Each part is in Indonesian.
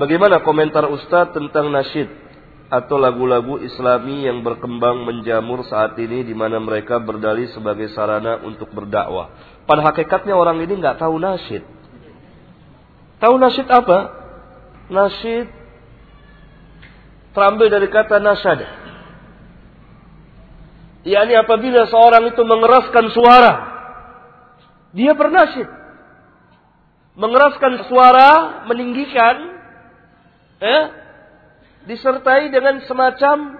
Bagaimana komentar Ustadz tentang nasyid atau lagu-lagu Islami yang berkembang menjamur saat ini di mana mereka berdalih sebagai sarana untuk berdakwah. Pada hakikatnya orang ini nggak tahu nasyid. Tahu nasyid apa? Nasyid terambil dari kata nasyada. yakni apabila seorang itu mengeraskan suara, dia bernasyid. Mengeraskan suara, meninggikan eh, disertai dengan semacam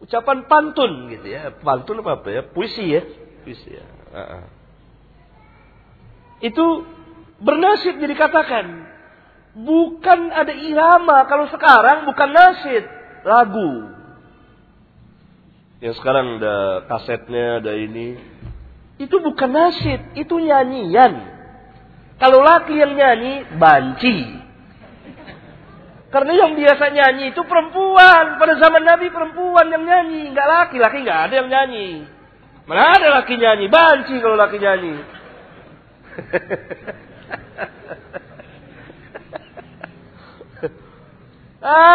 ucapan pantun gitu ya. Pantun apa apa ya? Puisi ya. Puisi ya. Uh -uh. Itu bernasid jadi katakan. Bukan ada irama. Kalau sekarang bukan nasid. Lagu. Yang sekarang ada kasetnya, ada ini. Itu bukan nasid. Itu nyanyian. Kalau laki yang nyanyi, banci. Karena yang biasa nyanyi itu perempuan. Pada zaman Nabi perempuan yang nyanyi. Enggak laki. Laki enggak ada yang nyanyi. Mana ada laki nyanyi. Banci kalau laki nyanyi.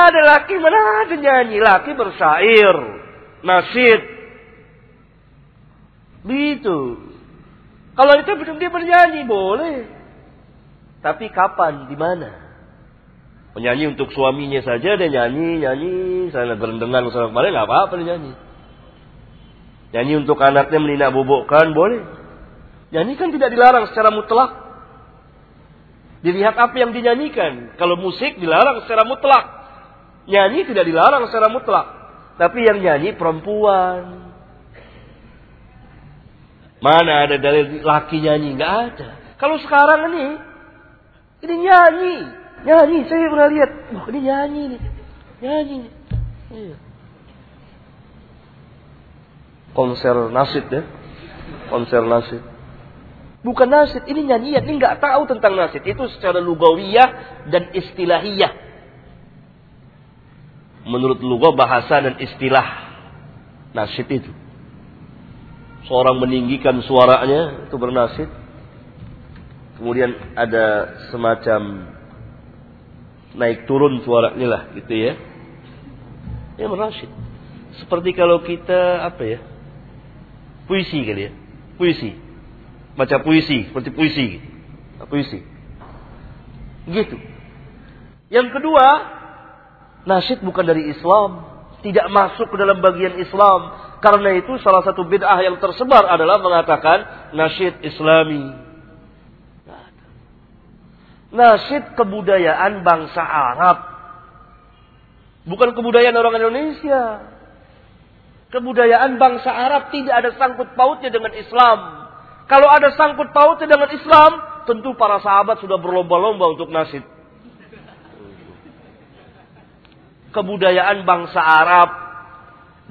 ada laki mana ada nyanyi. Laki bersair. Nasid. Begitu. Kalau itu dia bernyanyi boleh. Tapi kapan? Di mana? Penyanyi untuk suaminya saja dia nyanyi, nyanyi, saya gerendengan sama kemarin nggak apa-apa dia nyanyi. Nyanyi untuk anaknya melinak bobokkan boleh. Nyanyi kan tidak dilarang secara mutlak. Dilihat apa yang dinyanyikan. Kalau musik dilarang secara mutlak. Nyanyi tidak dilarang secara mutlak. Tapi yang nyanyi perempuan. Mana ada dari laki nyanyi? Nggak ada. Kalau sekarang ini, ini nyanyi. Nyanyi, saya pernah lihat. Wah, ini nyanyi nih. Nyanyi nih. Iya. Konser nasid ya. Konser nasid. Bukan nasid, ini nyanyian. Ini nggak tahu tentang nasid. Itu secara lugawiyah dan istilahiyah. Menurut lugah bahasa dan istilah nasid itu. Seorang meninggikan suaranya itu bernasid. Kemudian ada semacam naik turun suaranya lah gitu ya. Ya merasyid. Seperti kalau kita apa ya? Puisi kali ya. Puisi. Baca puisi, seperti puisi. Puisi. Gitu. Yang kedua, nasyid bukan dari Islam, tidak masuk ke dalam bagian Islam. Karena itu salah satu bid'ah yang tersebar adalah mengatakan nasyid Islami. Nasid kebudayaan bangsa Arab. Bukan kebudayaan orang Indonesia. Kebudayaan bangsa Arab tidak ada sangkut pautnya dengan Islam. Kalau ada sangkut pautnya dengan Islam, tentu para sahabat sudah berlomba-lomba untuk nasid. Kebudayaan bangsa Arab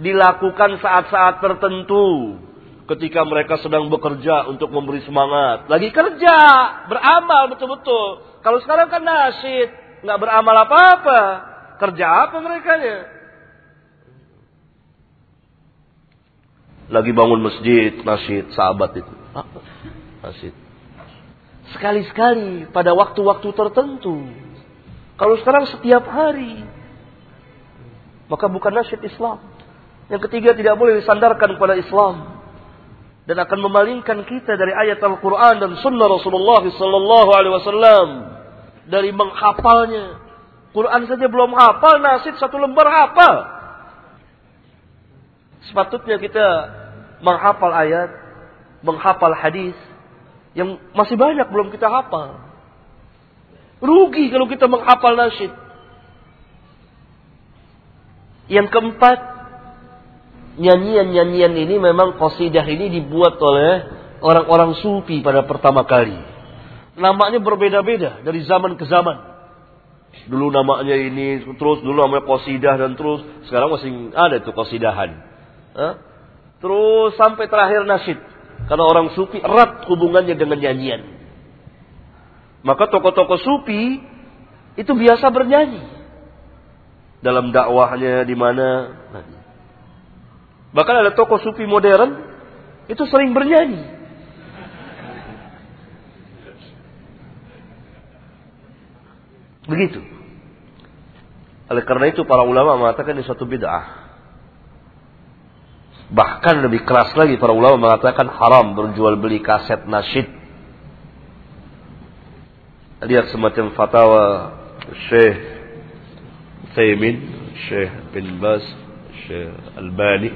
dilakukan saat-saat tertentu ketika mereka sedang bekerja untuk memberi semangat. Lagi kerja, beramal betul-betul. Kalau sekarang kan nasid, nggak beramal apa-apa. Kerja apa mereka nya? Lagi bangun masjid, nasid, sahabat itu. Nasid. Sekali-sekali pada waktu-waktu tertentu. Kalau sekarang setiap hari. Maka bukan nasid Islam. Yang ketiga tidak boleh disandarkan kepada Islam dan akan memalingkan kita dari ayat Al-Quran dan Sunnah Rasulullah Sallallahu Alaihi Wasallam dari menghafalnya. Quran saja belum hafal, nasid satu lembar hafal. Sepatutnya kita menghafal ayat, menghafal hadis yang masih banyak belum kita hafal. Rugi kalau kita menghafal nasid. Yang keempat, nyanyian-nyanyian ini memang qasidah ini dibuat oleh orang-orang sufi pada pertama kali. Namanya berbeda-beda dari zaman ke zaman. Dulu namanya ini, terus dulu namanya kosidah dan terus. Sekarang masih ada itu kosidahan. Hah? Terus sampai terakhir nasyid. Karena orang sufi erat hubungannya dengan nyanyian. Maka tokoh-tokoh sufi itu biasa bernyanyi. Dalam dakwahnya di mana. Bahkan ada tokoh sufi modern itu sering bernyanyi. Begitu. Oleh karena itu para ulama mengatakan ini suatu bid'ah. Bahkan lebih keras lagi para ulama mengatakan haram berjual beli kaset nasyid. Lihat semacam fatwa Syekh Thaymin, Syekh bin Bas, Syekh Albani.